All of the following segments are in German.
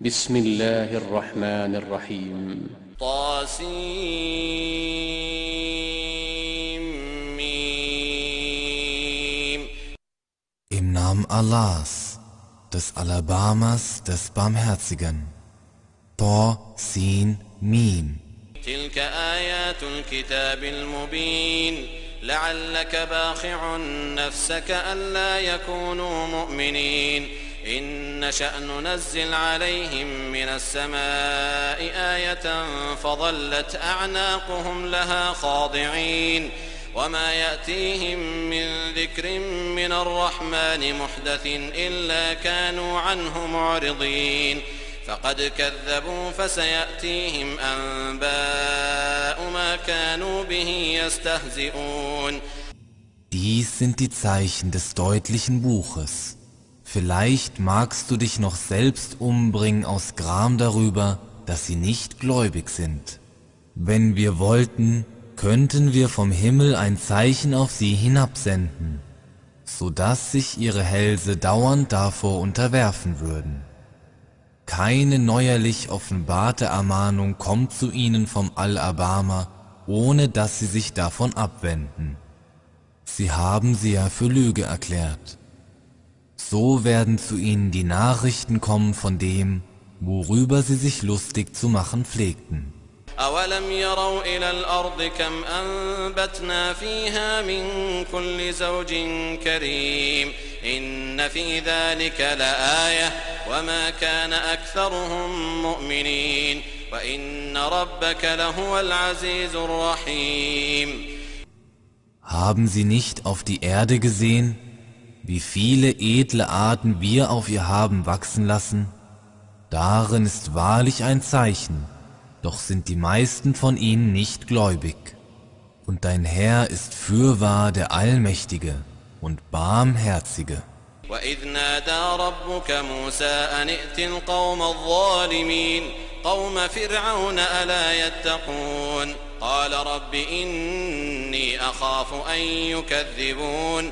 بسم الله الرحمن الرحيم. طاسيم. Im Namen Allahs, des Alabamas, des Barmherzigen. Ta, Sin, Mim. تلك آيات الكتاب المبين. لعلك باخع نفسك ألا يكونوا مؤمنين. إن نشأ ننزل عليهم من السماء آية فظلت أعناقهم لها خاضعين وما يأتيهم من ذكر من الرحمن محدث إلا كانوا عنه معرضين فقد كذبوا فسيأتيهم أنباء ما كانوا به يستهزئون Dies sind die Zeichen des deutlichen Buches. Vielleicht magst du dich noch selbst umbringen aus Gram darüber, dass sie nicht gläubig sind. Wenn wir wollten, könnten wir vom Himmel ein Zeichen auf sie hinabsenden, so dass sich ihre Hälse dauernd davor unterwerfen würden. Keine neuerlich offenbarte Ermahnung kommt zu ihnen vom Al-Abama, ohne dass sie sich davon abwenden. Sie haben sie ja für Lüge erklärt. So werden zu ihnen die Nachrichten kommen von dem, worüber sie sich lustig zu machen pflegten. أولم يروا إلى الأرض كم أنبتنا فيها من كل زوج كريم إن في ذلك لآية وما كان أكثرهم مؤمنين وإن ربك لهو العزيز الرحيم Haben sie nicht auf die Erde gesehen, wie viele edle Arten wir auf ihr haben wachsen lassen? Darin ist wahrlich ein Zeichen, doch sind die meisten von ihnen nicht gläubig. Und dein Herr ist fürwahr der Allmächtige und Barmherzige. وإذ نادى ربك موسى أن ائت القوم الظالمين قوم فرعون ألا يتقون قال رب إني أخاف أن يكذبون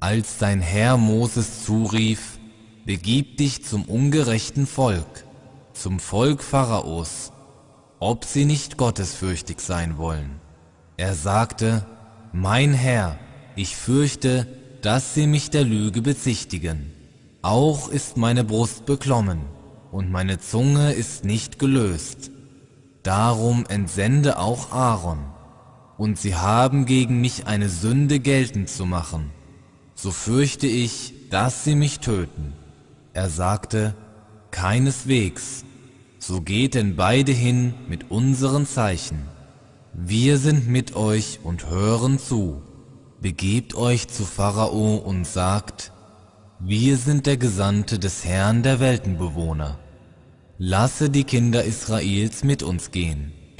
Als dein Herr Moses zurief, begib dich zum ungerechten Volk, zum Volk Pharaos, ob sie nicht gottesfürchtig sein wollen. Er sagte, mein Herr, ich fürchte, dass sie mich der Lüge bezichtigen. Auch ist meine Brust beklommen und meine Zunge ist nicht gelöst. Darum entsende auch Aaron. Und sie haben gegen mich eine Sünde geltend zu machen. So fürchte ich, dass sie mich töten. Er sagte, keineswegs. So geht denn beide hin mit unseren Zeichen. Wir sind mit euch und hören zu. Begebt euch zu Pharao und sagt, wir sind der Gesandte des Herrn der Weltenbewohner. Lasse die Kinder Israels mit uns gehen.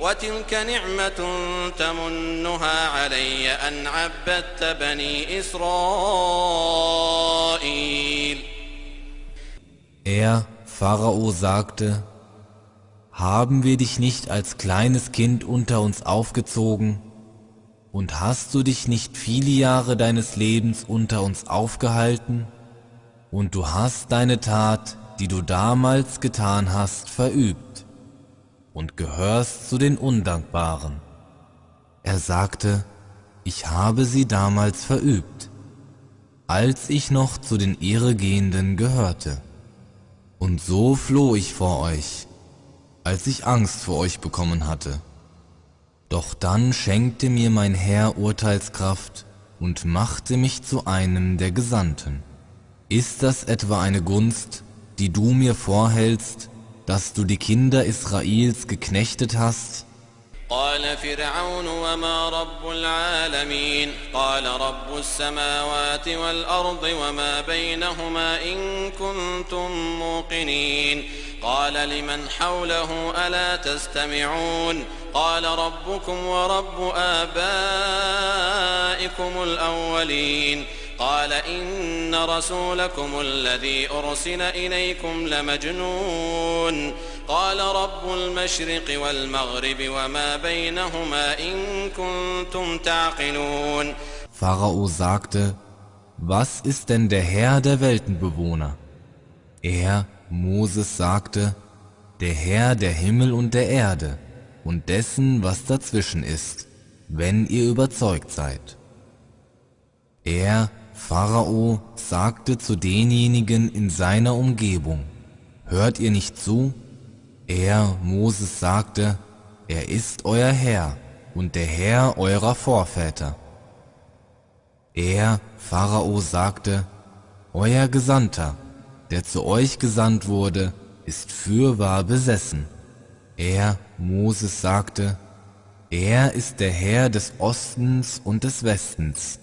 وتلك نعمة تمنها علي أن عبدت بني إسرائيل Er, Pharao, sagte, Haben wir dich nicht als kleines Kind unter uns aufgezogen? Und hast du dich nicht viele Jahre deines Lebens unter uns aufgehalten? Und du hast deine Tat, die du damals getan hast, verübt und gehörst zu den Undankbaren. Er sagte, ich habe sie damals verübt, als ich noch zu den Irregehenden gehörte. Und so floh ich vor euch. als ich Angst vor euch bekommen hatte. Doch dann schenkte mir mein Herr Urteilskraft und machte mich zu einem der Gesandten. Ist das etwa eine Gunst, die du mir vorhältst, dass du die Kinder Israels geknechtet hast? قال فرعون وما رب العالمين؟ قال رب السماوات والأرض وما بينهما إن كنتم موقنين. قال لمن حوله ألا تستمعون؟ قال ربكم ورب آبائكم الأولين. قال إن رسولكم الذي أرسل إليكم لمجنون قال رب المشرق والمغرب وما بينهما إن كنتم تعقلون Pharao sagte, was ist denn der Herr der Weltenbewohner? Er, Moses, sagte, der Herr der Himmel und der Erde und dessen, was dazwischen ist, wenn ihr überzeugt seid. Er, Pharao, sagte zu denjenigen in seiner Umgebung, hört ihr nicht zu? Er, Moses, sagte, er ist euer Herr und der Herr eurer Vorväter. Er, Pharao, sagte, Euer Gesandter, der zu euch gesandt wurde, ist fürwahr besessen. Er, Moses, sagte, er ist der Herr des Ostens und des Westens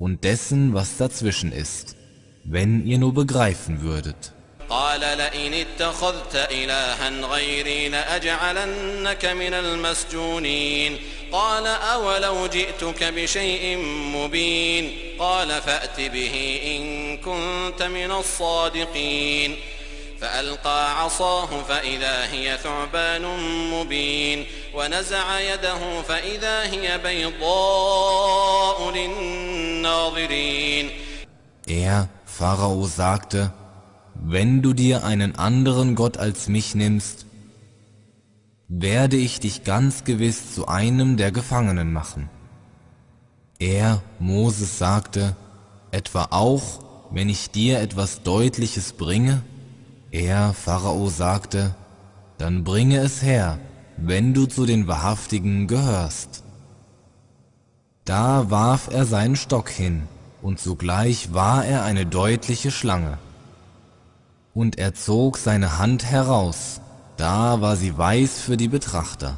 und dessen, was dazwischen ist, wenn ihr nur begreifen würdet. قال لئن اتخذت إلها غيري لأجعلنك من المسجونين قال أولو جئتك بشيء مبين قال فأت به إن كنت من الصادقين فألقى عصاه فإذا هي ثعبان مبين ونزع يده فإذا هي بيضاء للناظرين Er, Pharao, sagte, wenn du dir einen anderen Gott als mich nimmst, werde ich dich ganz gewiss zu einem der Gefangenen machen. Er, Moses, sagte, etwa auch, wenn ich dir etwas Deutliches bringe? Er, Pharao, sagte, dann bringe es her, wenn du zu den Wahrhaftigen gehörst. Da warf er seinen Stock hin, und sogleich war er eine deutliche Schlange. Und er zog seine Hand heraus, da war sie weiß für die Betrachter.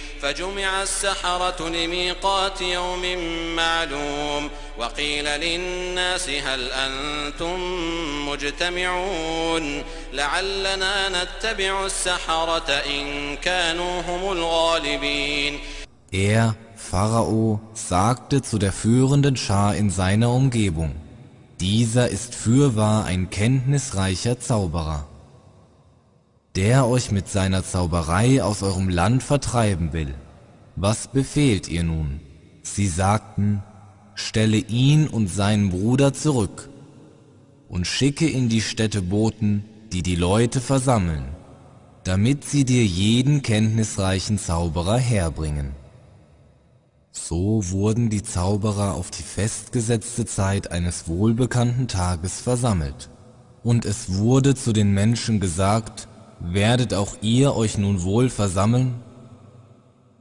فجمع السحرة لميقات يوم معلوم وقيل للناس هل أنتم مجتمعون لعلنا نتبع السحرة إن كانوا هم الغالبين Er, Pharao, sagte zu der führenden Schar in seiner Umgebung, dieser ist fürwahr ein kenntnisreicher Zauberer, der euch mit seiner Zauberei aus eurem Land vertreiben will. Was befehlt ihr nun? Sie sagten, stelle ihn und seinen Bruder zurück und schicke in die Städte Boten, die die Leute versammeln, damit sie dir jeden kenntnisreichen Zauberer herbringen. So wurden die Zauberer auf die festgesetzte Zeit eines wohlbekannten Tages versammelt. Und es wurde zu den Menschen gesagt, werdet auch ihr euch nun wohl versammeln?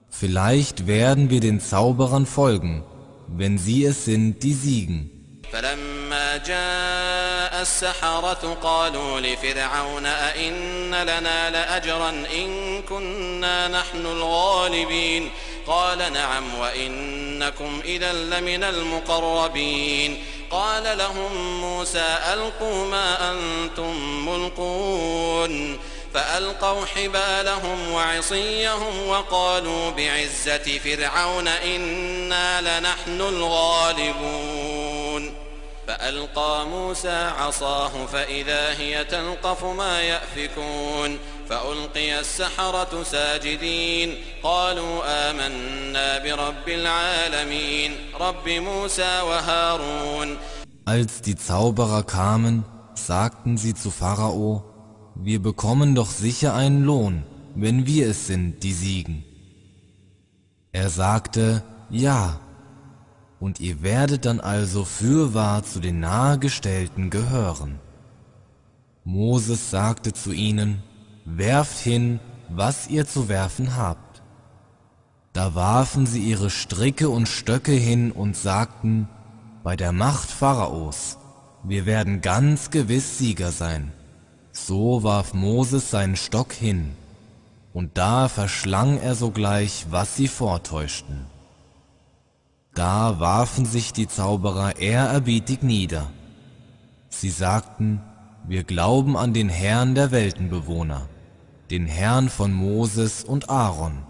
Vielleicht werden wir den Zauberern folgen, wenn sie es sind, die siegen. فلما جاء السحرة قالوا لفرعون أئن لنا لأجرا إن كنا نحن الغالبين قال نعم وإنكم إذا لمن المقربين قال لهم موسى ألقوا ما أنتم ملقون فألقوا حبالهم وعصيهم وقالوا بعزة فرعون إنا لنحن الغالبون. فألقى موسى عصاه فإذا هي تلقف ما يأفكون. فألقي السحرة ساجدين. قالوا آمنا برب العالمين. رب موسى وهارون. Als die Zauberer kamen, sagten sie zu Pharao, wir bekommen doch sicher einen Lohn, wenn wir es sind, die siegen. Er sagte, ja, und ihr werdet dann also fürwahr zu den Nahegestellten gehören. Moses sagte zu ihnen, werft hin, was ihr zu werfen habt. Da warfen sie ihre Stricke und Stöcke hin und sagten, bei der Macht Pharaos, wir werden ganz gewiss Sieger sein. So warf Moses seinen Stock hin, und da verschlang er sogleich, was sie vortäuschten. Da warfen sich die Zauberer ehrerbietig nieder. Sie sagten, wir glauben an den Herrn der Weltenbewohner, den Herrn von Moses und Aaron.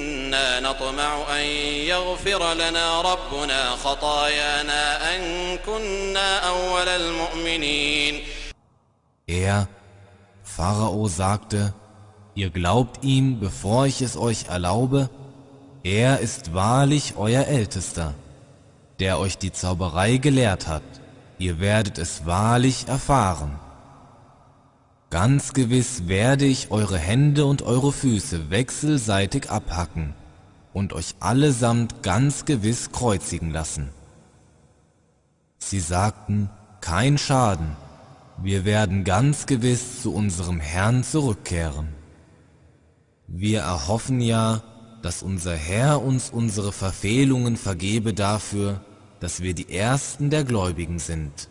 إنا نطمع أن يغفر لنا ربنا خطايانا أن كنا أول المؤمنين Er, Pharao, sagte, ihr glaubt ihm, bevor ich es euch erlaube, er ist wahrlich euer Ältester, der euch die Zauberei gelehrt hat ihr werdet es wahrlich erfahren. Ganz gewiss werde ich eure Hände und eure Füße wechselseitig abhacken und euch allesamt ganz gewiss kreuzigen lassen. Sie sagten, kein Schaden, wir werden ganz gewiss zu unserem Herrn zurückkehren. Wir erhoffen ja, dass unser Herr uns unsere Verfehlungen vergebe dafür, dass wir die Ersten der Gläubigen sind.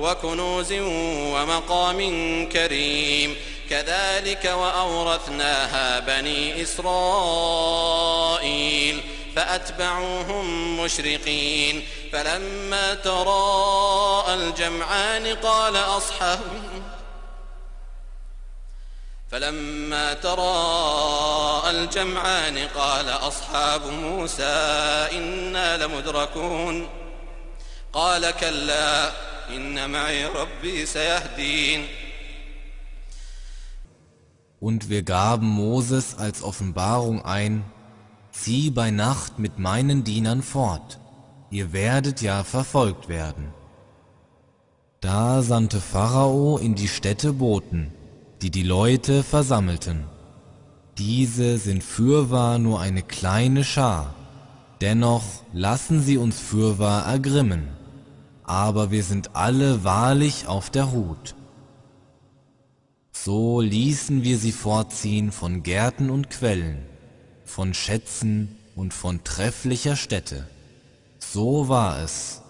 وكنوز ومقام كريم. كذلك وأورثناها بني إسرائيل فأتبعوهم مشرقين. فلما تراءى الجمعان قال أصحاب فلما تراءى الجمعان قال أصحاب موسى إنا لمدركون. قال كلا إن معي ربي سيهدين Und wir gaben Moses als Offenbarung ein, zieh bei Nacht mit meinen Dienern fort, ihr werdet ja verfolgt werden. Da sandte Pharao in die Städte Boten, die die Leute versammelten. Diese sind fürwahr nur eine kleine Schar, dennoch lassen sie uns fürwahr ergrimmen, aber wir sind alle wahrlich auf der Hut. So ließen wir sie fortziehen von Gärten und Quellen, von Schätzen und von trefflicher Stätte. So war es,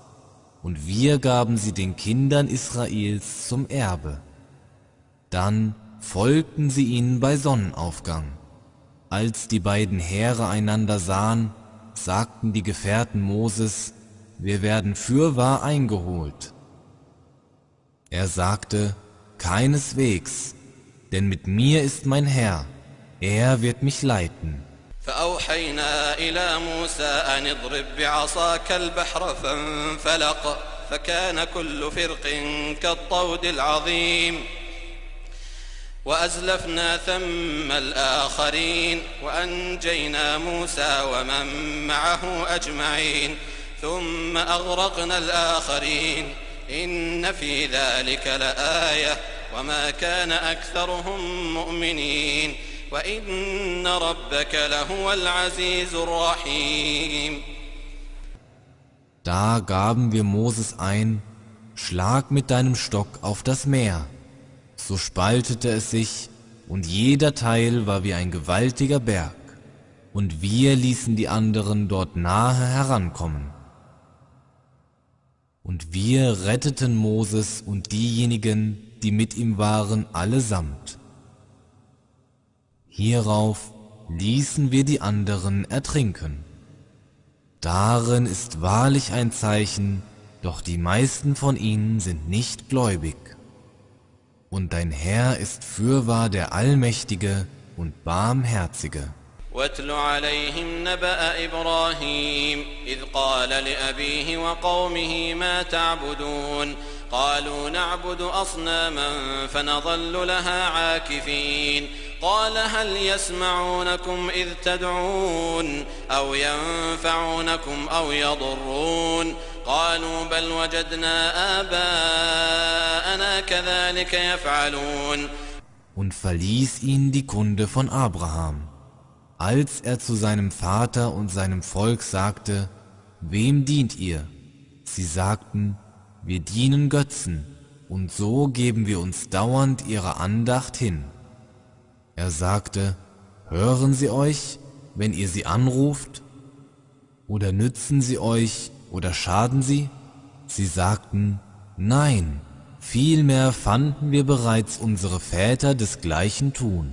und wir gaben sie den Kindern Israels zum Erbe. Dann folgten sie ihnen bei Sonnenaufgang. Als die beiden Heere einander sahen, sagten die Gefährten Moses, wir werden fürwahr eingeholt. Er sagte, keineswegs, denn mit mir ist mein Herr, er wird mich leiten. فأوحينا إلى موسى أن اضرب بعصاك البحر فانفلق فكان كل فرق كالطود العظيم وأزلفنا ثم الآخرين وأنجينا موسى ومن معه أجمعين ثم أغرقنا الآخرين إن في ذلك لآية وما كان أكثرهم مؤمنين وإن ربك لهو العزيز الرحيم Da gaben wir Moses ein, schlag mit deinem Stock auf das Meer. So spaltete es sich, und jeder Teil war wie ein gewaltiger Berg, und wir ließen die anderen dort nahe herankommen. Und wir retteten Moses und diejenigen, die mit ihm waren, allesamt. Hierauf ließen wir die anderen ertrinken. Darin ist wahrlich ein Zeichen, doch die meisten von ihnen sind nicht gläubig. Und dein Herr ist fürwahr der Allmächtige und Barmherzige. واتل عليهم نبأ إبراهيم إذ قال لأبيه وقومه ما تعبدون؟ قالوا نعبد أصناما فنظل لها عاكفين. قال هل يسمعونكم إذ تدعون أو ينفعونكم أو يضرون؟ قالوا بل وجدنا آباءنا كذلك يفعلون. Und verließ ihn die Kunde von Abraham. Als er zu seinem Vater und seinem Volk sagte, Wem dient ihr? Sie sagten, wir dienen Götzen, und so geben wir uns dauernd ihrer Andacht hin. Er sagte, hören sie euch, wenn ihr sie anruft? Oder nützen sie euch oder schaden sie? Sie sagten, nein, vielmehr fanden wir bereits unsere Väter desgleichen tun.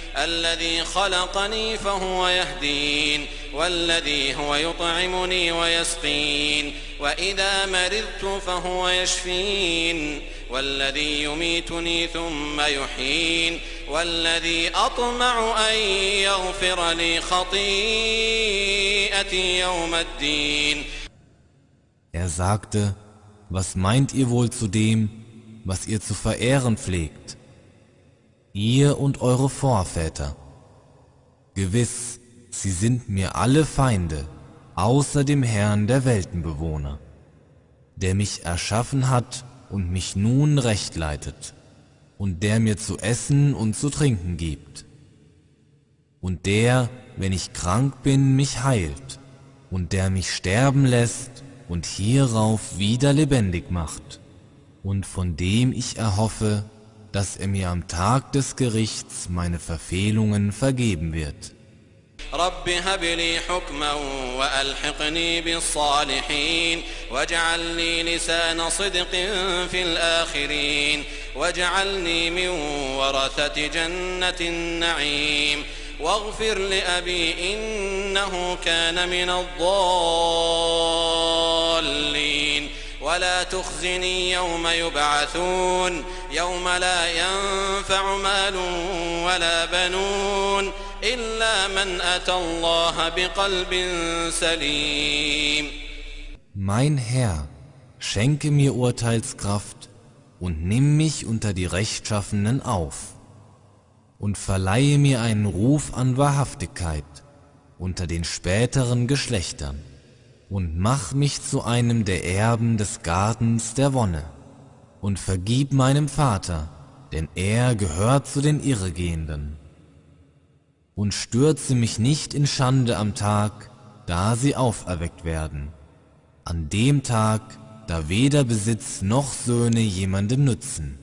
الذي خلقني فهو يهدين والذي هو يطعمني ويسقين وإذا مرضت فهو يشفين والذي يميتني ثم يحيين والذي أطمع أن يغفر لي خطيئتي يوم الدين Er sagte, was meint ihr wohl zu dem, was ihr zu verehren pflegt? Ihr und eure Vorväter. Gewiss, sie sind mir alle Feinde, außer dem Herrn der Weltenbewohner, der mich erschaffen hat und mich nun recht leitet, und der mir zu essen und zu trinken gibt, und der, wenn ich krank bin, mich heilt, und der mich sterben lässt und hierauf wieder lebendig macht, und von dem ich erhoffe, dass er mir am Tag des Gerichts meine Verfehlungen vergeben wird. واغفر لأبي إنه كان من الضالين ولا تخزني يوم يبعثون يوم لا ينفع مال ولا بنون إلا من أتى الله بقلب سليم Mein Herr, schenke mir Urteilskraft und nimm mich unter die Rechtschaffenen auf und verleihe mir einen Ruf an Wahrhaftigkeit unter den späteren Geschlechtern und mach mich zu einem der Erben des Gartens der Wonne und vergib meinem Vater, denn er gehört zu den Irregehenden. Und stürze mich nicht in Schande am Tag, da sie auferweckt werden, an dem Tag, da weder Besitz noch Söhne jemandem nützen.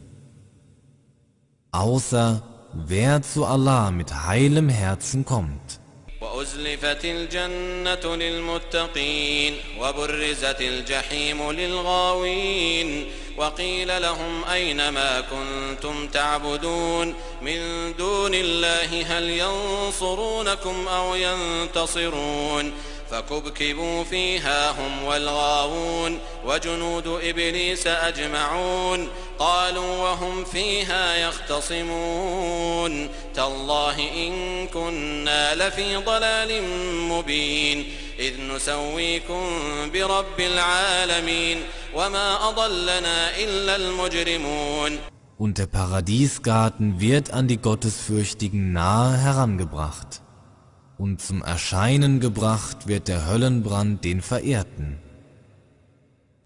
Außer wer zu Allah mit heilem Herzen kommt. وأزلفت الجنة للمتقين وبرزت الجحيم للغاوين وقيل لهم أين ما كنتم تعبدون من دون الله هل ينصرونكم أو ينتصرون فكبكبوا فيها هم والغاوون وجنود إبليس أجمعون قالوا وهم فيها يختصمون تالله إن كنا لفي ضلال مبين إذ نسويكم برب العالمين Und der Paradiesgarten wird an die Gottesfürchtigen nahe herangebracht. Und zum Erscheinen gebracht wird der Höllenbrand den Verehrten.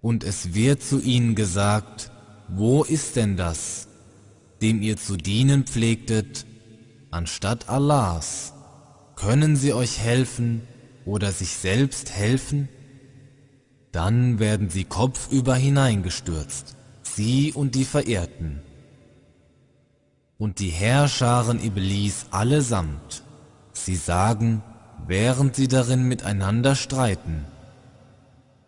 Und es wird zu ihnen gesagt, wo ist denn das, dem ihr zu dienen pflegtet, anstatt Allahs? Können sie euch helfen oder sich selbst helfen? Dann werden sie kopfüber hineingestürzt, sie und die Verehrten. Und die Herrscharen Iblis allesamt. Sie sagen, während sie darin miteinander streiten,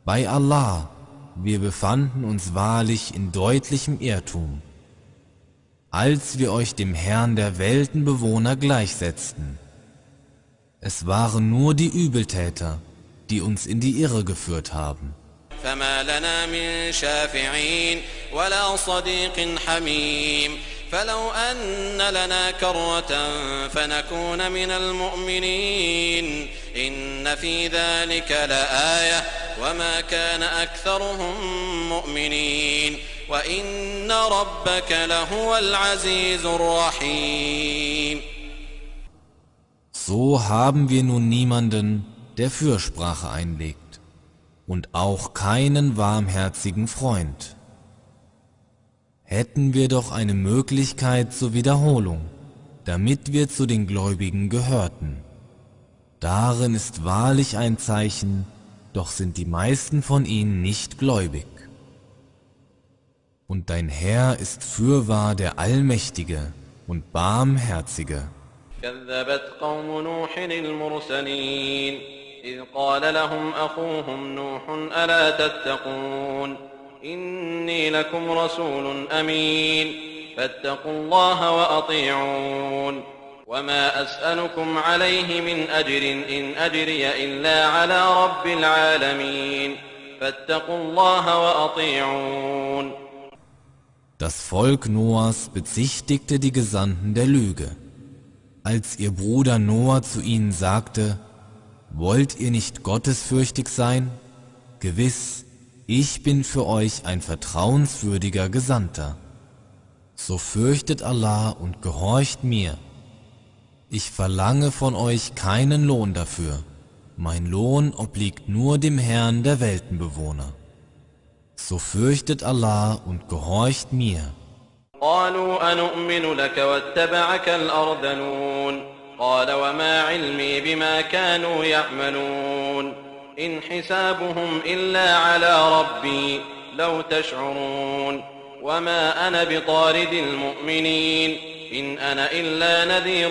bei Allah, wir befanden uns wahrlich in deutlichem Irrtum, als wir euch dem Herrn der Weltenbewohner gleichsetzten. Es waren nur die Übeltäter, die uns in die Irre geführt haben. فما لنا من شافعين ولا صديق حميم فلو أن لنا كرة فنكون من المؤمنين إن في ذلك لآية وما كان أكثرهم مؤمنين وإن ربك لهو العزيز الرحيم So haben wir nun niemanden, der Fürsprache einlegt, und auch keinen warmherzigen Freund hätten wir doch eine Möglichkeit zur Wiederholung, damit wir zu den Gläubigen gehörten. Darin ist wahrlich ein Zeichen, doch sind die meisten von ihnen nicht gläubig. Und dein Herr ist fürwahr der Allmächtige und Barmherzige. كذبت قوم نوح المرسلين إذ قال لهم أخوهم نوح ألا تتقون إني لكم رسول أمين فاتقوا الله وأطيعون وما أسألكم عليه من أجر إن أجري إلا على رب العالمين فاتقوا الله وأطيعون Das Volk Noahs bezichtigte die Gesandten der Lüge. Als ihr Bruder Noah zu ihnen sagte, Wollt ihr nicht gottesfürchtig sein? Gewiss, ich bin für euch ein vertrauenswürdiger Gesandter. So fürchtet Allah und gehorcht mir. Ich verlange von euch keinen Lohn dafür. Mein Lohn obliegt nur dem Herrn der Weltenbewohner. So fürchtet Allah und gehorcht mir. قالوا أنؤمن لك واتبعك الأرذلون قال وما علمي بما كانوا يعملون إن حسابهم إلا على ربي لو تشعرون وما أنا بطارد المؤمنين إن أنا إلا نذير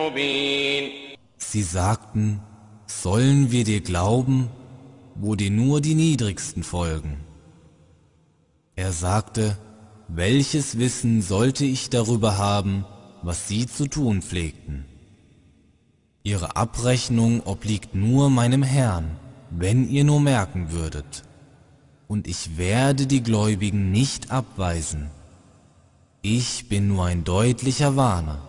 مبين Sie sagten, sollen wir dir glauben, wo dir nur die Niedrigsten folgen? Er sagte, welches Wissen sollte ich darüber haben, was sie zu tun pflegten? Ihre Abrechnung obliegt nur meinem Herrn wenn ihr nur merken würdet, und ich werde die Gläubigen nicht abweisen. Ich bin nur ein deutlicher Warner.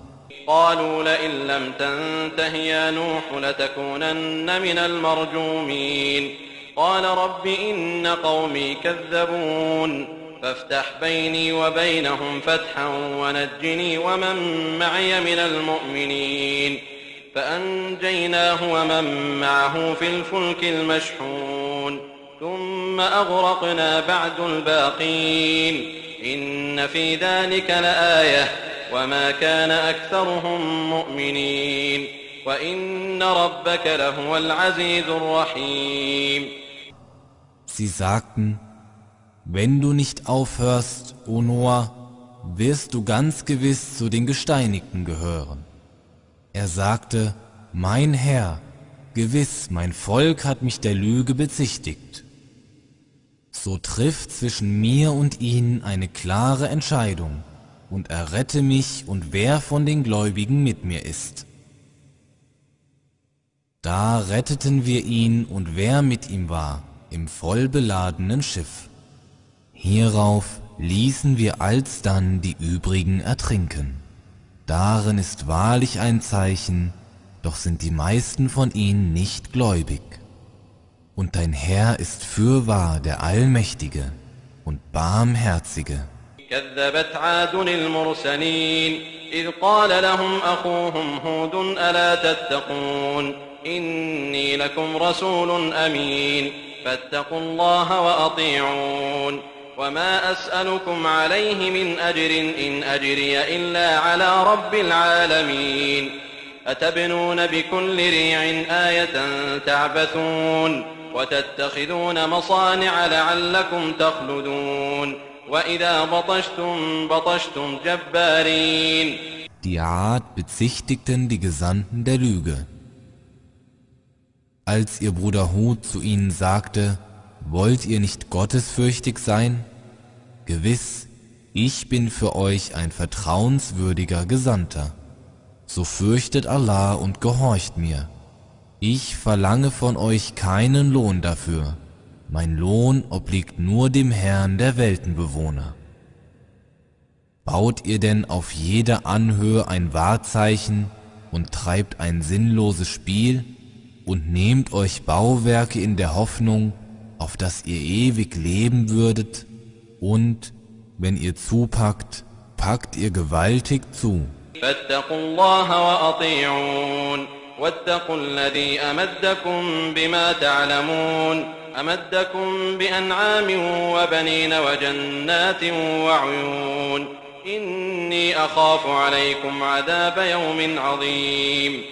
قالوا لئن لم تنته يا نوح لتكونن من المرجومين قال رب إن قومي كذبون فافتح بيني وبينهم فتحا ونجني ومن معي من المؤمنين فأنجيناه ومن معه في الفلك المشحون ثم أغرقنا بعد الباقين إن في ذلك لآية وما كان أكثرهم مؤمنين وإن ربك لهو العزيز الرحيم Sie sagten, wenn du nicht aufhörst, O Noah, wirst du ganz gewiss zu den Gesteinigten gehören. Er sagte, mein Herr, gewiss, mein Volk hat mich der Lüge bezichtigt. So trifft zwischen mir und ihnen eine klare Entscheidung und errette mich und wer von den Gläubigen mit mir ist. Da retteten wir ihn und wer mit ihm war, im vollbeladenen Schiff. Hierauf ließen wir alsdann die übrigen ertrinken. Darin ist wahrlich ein Zeichen, doch sind die meisten von ihnen nicht gläubig. Und dein Herr ist fürwahr der Allmächtige und Barmherzige. كذبت عاد المرسلين إذ قال لهم أخوهم هود ألا تتقون إني لكم رسول أمين فاتقوا الله وأطيعون وما أسألكم عليه من أجر إن أجري إلا على رب العالمين أتبنون بكل ريع آية تعبثون وتتخذون مصانع لعلكم تخلدون وإذا بطشتم بطشتم جبارين Die Art bezichtigten die Gesandten der Lüge. Als ihr Bruder Hud zu ihnen sagte, wollt ihr nicht gottesfürchtig sein? Gewiss, ich bin für euch ein vertrauenswürdiger Gesandter. So fürchtet Allah und gehorcht mir. Ich verlange von euch keinen Lohn dafür. Mein Lohn obliegt nur dem Herrn der Weltenbewohner. Baut ihr denn auf jeder Anhöhe ein Wahrzeichen und treibt ein sinnloses Spiel und nehmt euch Bauwerke in der Hoffnung, auf dass ihr ewig leben würdet. Und, wenn ihr zupackt, packt ihr gewaltig zu. واتقوا الذي أمدكم بما تعلمون. أمدكم بأنعام وبنين وجنات وعيون. إني أخاف عليكم عذاب يوم عظيم.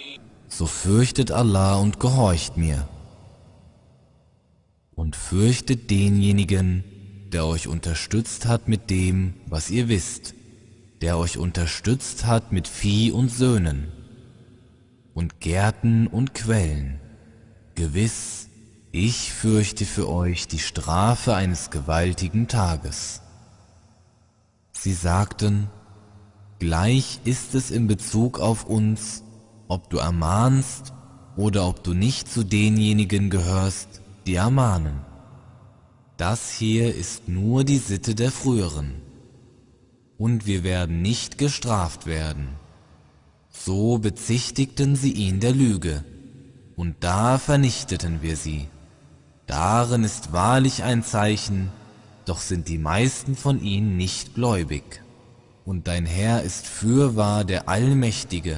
So fürchtet Allah und gehorcht mir. Und fürchtet denjenigen, der euch unterstützt hat mit dem, was ihr wisst, der euch unterstützt hat mit Vieh und Söhnen und Gärten und Quellen. Gewiss, ich fürchte für euch die Strafe eines gewaltigen Tages. Sie sagten, gleich ist es in Bezug auf uns, ob du ermahnst oder ob du nicht zu denjenigen gehörst, die ermahnen. Das hier ist nur die Sitte der früheren. Und wir werden nicht gestraft werden. So bezichtigten sie ihn der Lüge, und da vernichteten wir sie. Darin ist wahrlich ein Zeichen, doch sind die meisten von ihnen nicht gläubig. Und dein Herr ist fürwahr der Allmächtige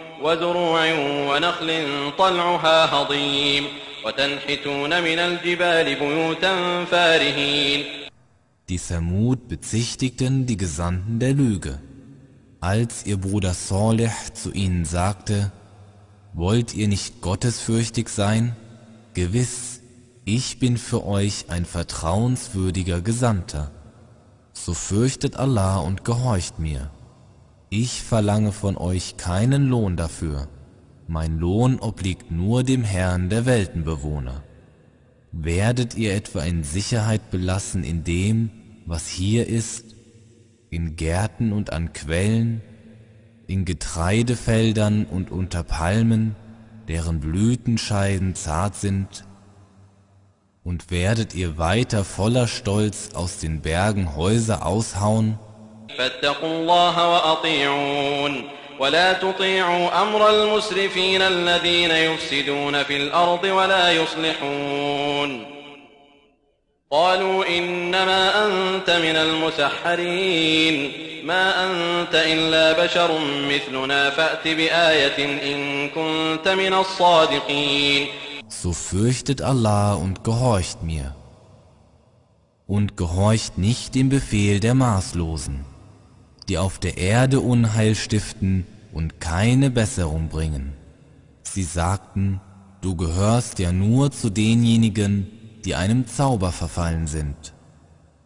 وزروع ونخل طلعها هضيم وتنحتون من الجبال بيوتا فارهين Die Thamud bezichtigten die Gesandten der Lüge. Als ihr Bruder Saleh zu ihnen sagte, Wollt ihr nicht gottesfürchtig sein? Gewiss, ich bin für euch ein vertrauenswürdiger Gesandter. So fürchtet Allah und gehorcht mir. Ich verlange von euch keinen Lohn dafür. Mein Lohn obliegt nur dem Herrn der Weltenbewohner. Werdet ihr etwa in Sicherheit belassen in dem, was hier ist, in Gärten und an Quellen, in Getreidefeldern und unter Palmen, deren Blütenscheiden zart sind, und werdet ihr weiter voller Stolz aus den Bergen Häuser aushauen? ولا تطيعوا أمر المسرفين الذين يفسدون في الأرض ولا يصلحون. قالوا إنما أنت من المسحرين. ما أنت إلا بشر مثلنا. فأت بآية إن كنت من الصادقين. So fürchtet Allah und gehorcht mir. Und gehorcht nicht dem Befehl der Maßlosen, die auf der Erde Unheil stiften und keine Besserung bringen. Sie sagten, du gehörst ja nur zu denjenigen, die einem Zauber verfallen sind.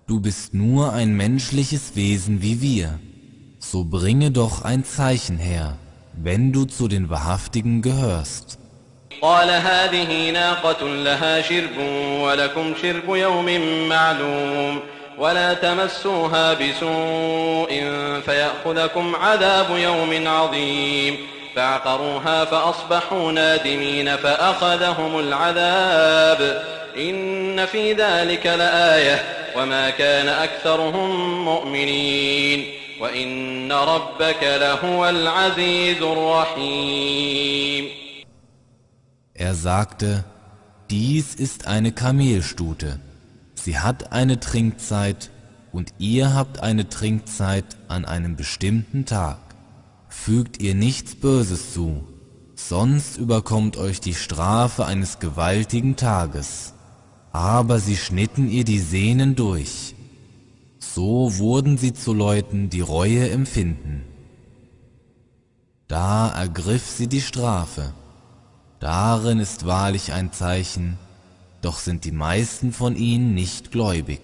Du bist nur ein menschliches Wesen wie wir, so bringe doch ein Zeichen her, wenn du zu den Wahrhaftigen gehörst. قال هذه ناقة لها شرب ولكم شرب يوم معلوم ولا تمسوها بسوء فيأخذكم عذاب يوم عظيم. فعقروها فأصبحوا نادمين فأخذهم العذاب. إن في ذلك لآية وما كان أكثرهم مؤمنين. وإن ربك لهو العزيز الرحيم. Er sagte, dies ist eine Kamelstute. Sie hat eine Trinkzeit und ihr habt eine Trinkzeit an einem bestimmten Tag. Fügt ihr nichts Böses zu, sonst überkommt euch die Strafe eines gewaltigen Tages. Aber sie schnitten ihr die Sehnen durch. So wurden sie zu Leuten, die Reue empfinden. Da ergriff sie die Strafe. Darin ist wahrlich ein Zeichen, doch sind die meisten von ihnen nicht gläubig.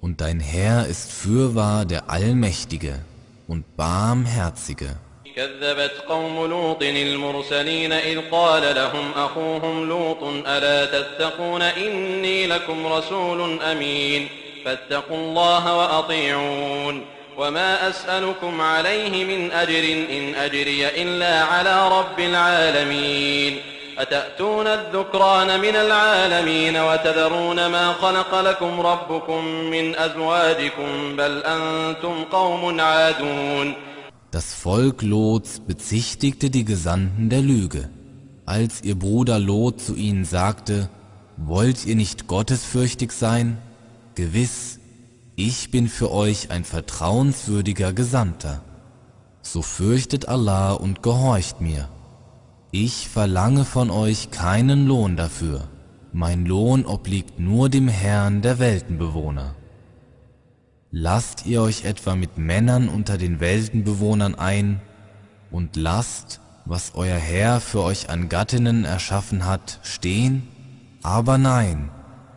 Und dein Herr ist fürwahr der Allmächtige und Barmherzige. كذبت قوم لوط المرسلين إذ قال لهم أخوهم لوط ألا تتقون إني لكم رسول أمين فاتقوا الله وأطيعون وما أسألكم عليه من أجر إن أجري إلا على رب العالمين أتأتون الذكران من العالمين وتذرون ما خلق لكم ربكم من أزواجكم بل أنتم قوم عادون Das Volk Lots bezichtigte die Gesandten der Lüge. Als ihr Bruder Lot zu ihnen sagte, wollt ihr nicht gottesfürchtig sein? Gewiss, ich bin für euch ein vertrauenswürdiger Gesandter. So fürchtet Allah und gehorcht mir. Ich verlange von euch keinen Lohn dafür. Mein Lohn obliegt nur dem Herrn der Weltenbewohner. Lasst ihr euch etwa mit Männern unter den Weltenbewohnern ein und lasst, was euer Herr für euch an Gattinnen erschaffen hat, stehen? Aber nein,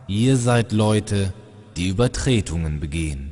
ihr seid Leute, die Übertretungen begehen.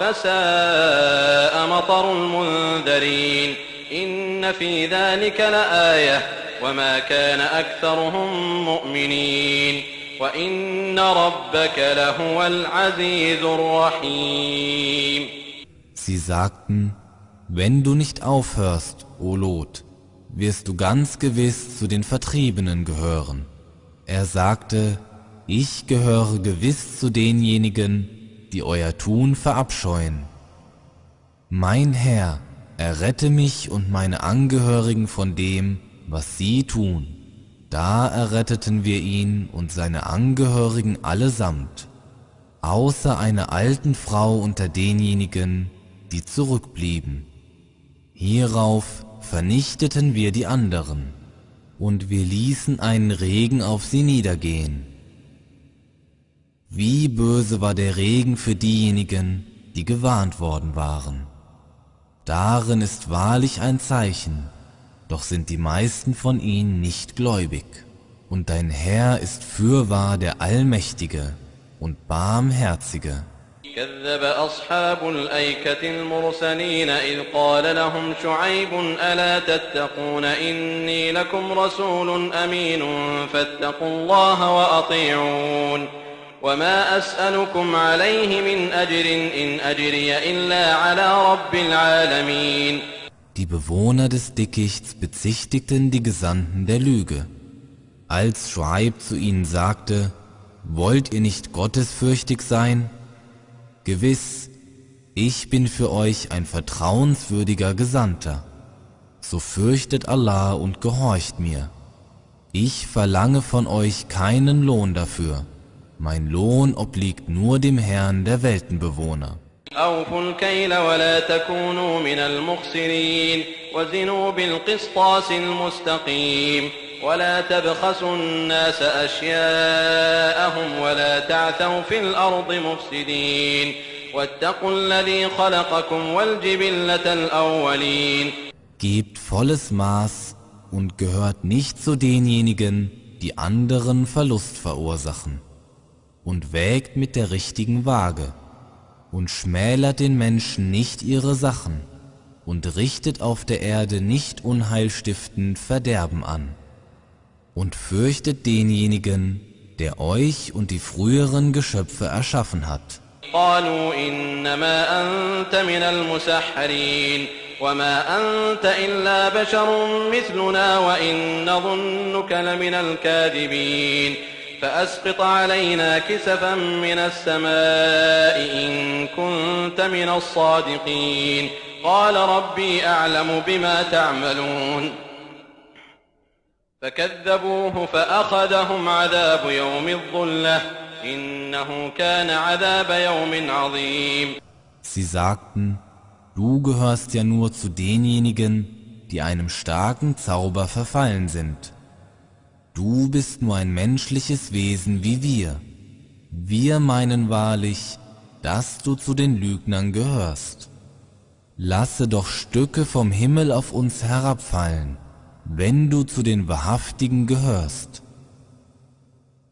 فساء مطر المنذرين إن في ذلك لآية وما كان أكثرهم مؤمنين وإن ربك لهو العزيز الرحيم Sie sagten, wenn du nicht aufhörst, o Lot, wirst du ganz gewiss zu den Vertriebenen gehören. Er sagte, ich gehöre gewiss zu denjenigen, die euer Tun verabscheuen. Mein Herr, errette mich und meine Angehörigen von dem, was sie tun. Da erretteten wir ihn und seine Angehörigen allesamt, außer einer alten Frau unter denjenigen, die zurückblieben. Hierauf vernichteten wir die anderen, und wir ließen einen Regen auf sie niedergehen. Wie böse war der Regen für diejenigen, die gewarnt worden waren. Darin ist wahrlich ein Zeichen, doch sind die meisten von ihnen nicht gläubig. Und dein Herr ist fürwahr der Allmächtige und Barmherzige. كذب أصحاب الأيكة المرسلين إذ قال لهم شعيب ألا تتقون إني لكم رسول أمين فاتقوا الله وأطيعون وما أسألكم عليه من أجر إن أجري إلا على رب العالمين Die Bewohner des Dickichts bezichtigten die Gesandten der Lüge. Als Schreib zu ihnen sagte, wollt ihr nicht gottesfürchtig sein? Gewiss, ich bin für euch ein vertrauenswürdiger Gesandter. So fürchtet Allah und gehorcht mir. Ich verlange von euch keinen Lohn dafür. Mein Lohn obliegt nur dem Herrn der Weltenbewohner. أوفوا الكيل ولا تكونوا من المخسرين وزنوا بالقسطاس المستقيم ولا تبخسوا الناس أشياءهم ولا تعثوا في الأرض مفسدين واتقوا الذي خلقكم والجبلة الأولين Gebt volles Maß und gehört nicht zu denjenigen, die anderen Verlust verursachen. Und wägt mit der richtigen Waage und schmälert den Menschen nicht ihre Sachen und richtet auf der Erde nicht unheilstiftend Verderben an. Und fürchtet denjenigen, der euch und die früheren Geschöpfe erschaffen hat. قالوا إنما أنت من المسحرين وما أنت إلا بشر مثلنا وإن نظنك لمن الكاذبين فأسقط علينا كسفا من السماء إن كنت من الصادقين. قال ربي أعلم بما تعملون. فكذبوه فأخذهم عذاب يوم الظلة. إنه كان عذاب يوم عظيم. Sie sagten, du gehörst ja nur zu denjenigen, die einem starken Zauber verfallen sind. Du bist nur ein menschliches Wesen wie wir. Wir meinen wahrlich, dass du zu den Lügnern gehörst. Lasse doch Stücke vom Himmel auf uns herabfallen, wenn du zu den Wahrhaftigen gehörst.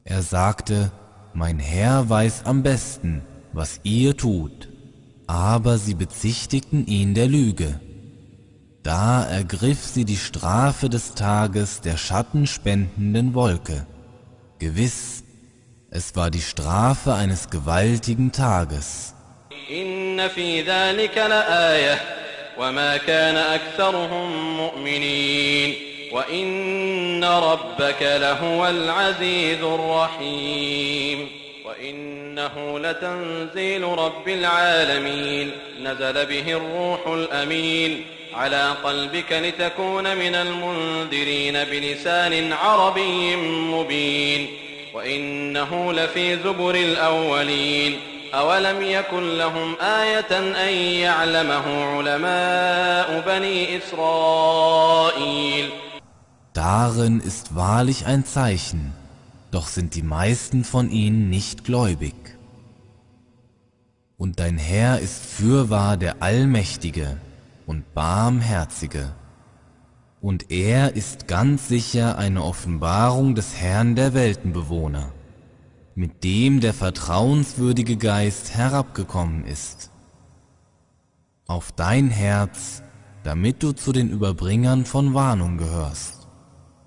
Er sagte, mein Herr weiß am besten, was ihr tut, aber sie bezichtigten ihn der Lüge. Da ergriff sie die Strafe des Tages der schattenspendenden Wolke. Gewiss, es war die Strafe eines gewaltigen Tages. إن في ذلك لآية وما كان أكثرهم مؤمنين وإن ربك لهو العزيز الرحيم وإنه لتنزيل رب العالمين نزل به الروح الأمين على قلبك لتكون من المنذرين بلسان عربي مبين وإنه لفي زبر الأولين أولم يكن لهم آية أن يعلمه علماء بني إسرائيل Darin ist wahrlich ein Zeichen, doch sind die meisten von ihnen nicht gläubig. Und dein Herr ist fürwahr der Allmächtige und Barmherzige. Und er ist ganz sicher eine Offenbarung des Herrn der Weltenbewohner, mit dem der vertrauenswürdige Geist herabgekommen ist. Auf dein Herz, damit du zu den Überbringern von Warnung gehörst,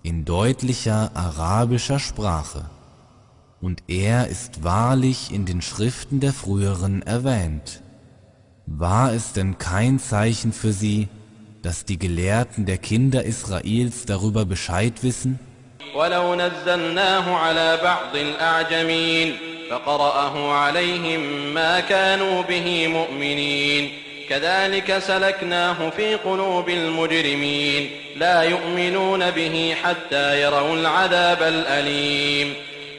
in deutlicher arabischer Sprache. Und er ist wahrlich in den Schriften der früheren erwähnt. War es denn kein Zeichen für sie, dass die Gelehrten der Kinder Israels darüber Bescheid wissen? ولو نزلناه على بعض الأعجمين فقرأه عليهم ما كانوا به مؤمنين كذلك سلكناه في قلوب المجرمين لا يؤمنون به حتى يروا العذاب الأليم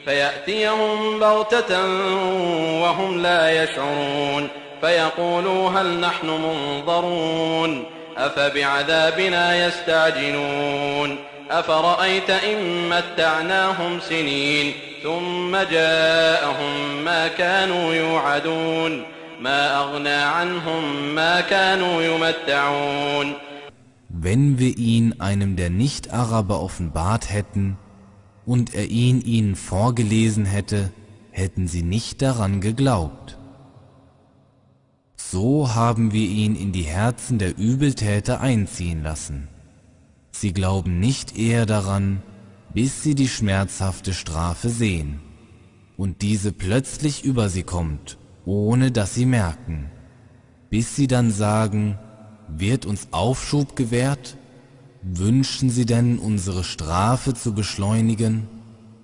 فيأتيهم بغتة وهم لا يشعرون فيقولوا هل نحن منظرون أفبعذابنا يستعجلون أفرأيت إن متعناهم سنين ثم جاءهم ما كانوا يوعدون ما أغنى عنهم ما كانوا يمتعون Wenn wir ihn einem der Nicht-Araber offenbart hätten und er ihn ihnen vorgelesen hätte, hätten sie nicht daran geglaubt. So haben wir ihn in die Herzen der Übeltäter einziehen lassen. Sie glauben nicht eher daran, bis sie die schmerzhafte Strafe sehen und diese plötzlich über sie kommt, ohne dass sie merken, bis sie dann sagen, wird uns Aufschub gewährt? Wünschen sie denn unsere Strafe zu beschleunigen?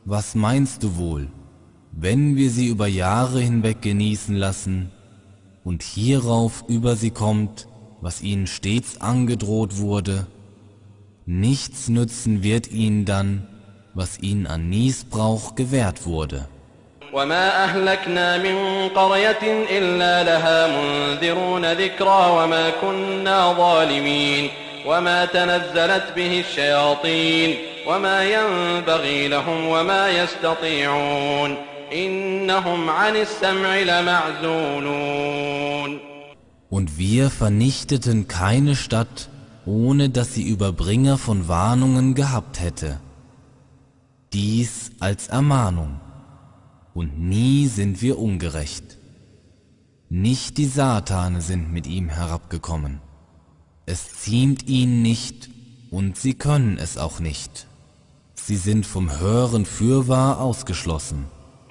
Was meinst du wohl, wenn wir sie über Jahre hinweg genießen lassen und hierauf über sie kommt, was ihnen stets angedroht wurde? Nichts nützen wird ihnen dann, was ihnen an Niesbrauch gewährt wurde. وما أهلكنا من قرية إلا لها منذرون ذكرى وما كنا ظالمين وما تنزلت به الشياطين وما ينبغي لهم وما يستطيعون und wir vernichteten keine Stadt, ohne dass sie Überbringer von Warnungen gehabt hätte. Dies als Ermahnung. Und nie sind wir ungerecht. Nicht die Satane sind mit ihm herabgekommen. Es ziemt ihnen nicht und sie können es auch nicht. Sie sind vom Hören fürwahr ausgeschlossen.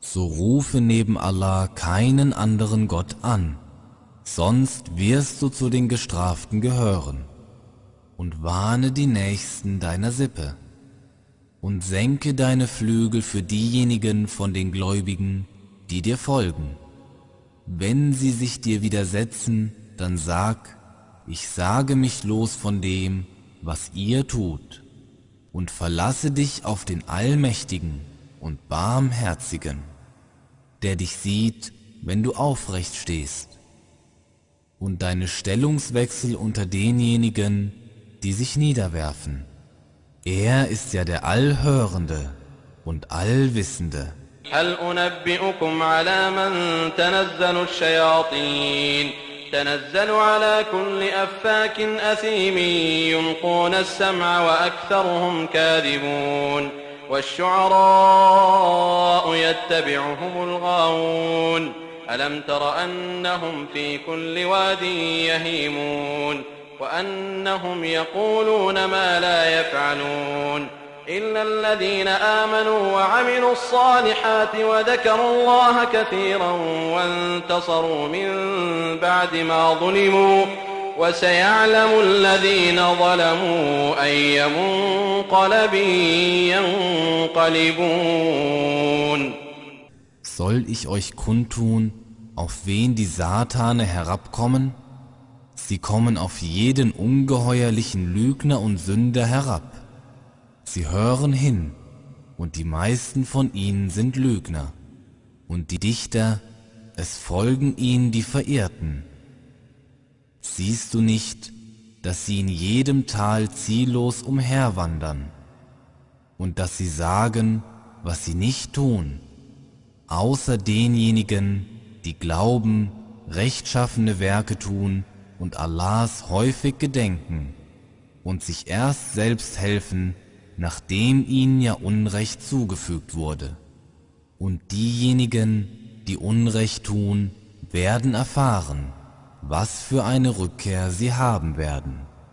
So rufe neben Allah keinen anderen Gott an, sonst wirst du zu den Gestraften gehören. Und warne die Nächsten deiner Sippe. Und senke deine Flügel für diejenigen von den Gläubigen, die dir folgen. Wenn sie sich dir widersetzen, dann sag, ich sage mich los von dem, was ihr tut und verlasse dich auf den Allmächtigen und Barmherzigen, der dich sieht, wenn du aufrecht stehst, und deine Stellungswechsel unter denjenigen, die sich niederwerfen. Er ist ja der Allhörende und Allwissende. هل أنبئكم على من تنزل الشياطين تنزل على كل أفاك أثيم يلقون السمع وأكثرهم كاذبون والشعراء يتبعهم الغاوون ألم تر أنهم في كل واد يهيمون وأنهم يقولون ما لا يفعلون إلا الذين آمنوا وعملوا الصالحات وذكروا الله كثيرا وانتصروا من بعد ما ظلموا وسيعلم الذين ظلموا أي منقلب ينقلبون Soll ich euch kundtun, auf wen die Satane herabkommen? Sie kommen auf jeden ungeheuerlichen Lügner und Sünder herab. Sie hören hin, und die meisten von ihnen sind Lügner, und die Dichter, es folgen ihnen die Verirrten. Siehst du nicht, dass sie in jedem Tal ziellos umherwandern, und dass sie sagen, was sie nicht tun, außer denjenigen, die glauben, rechtschaffene Werke tun und Allahs häufig gedenken und sich erst selbst helfen, nachdem ihnen ja Unrecht zugefügt wurde. Und diejenigen, die Unrecht tun, werden erfahren, was für eine Rückkehr sie haben werden.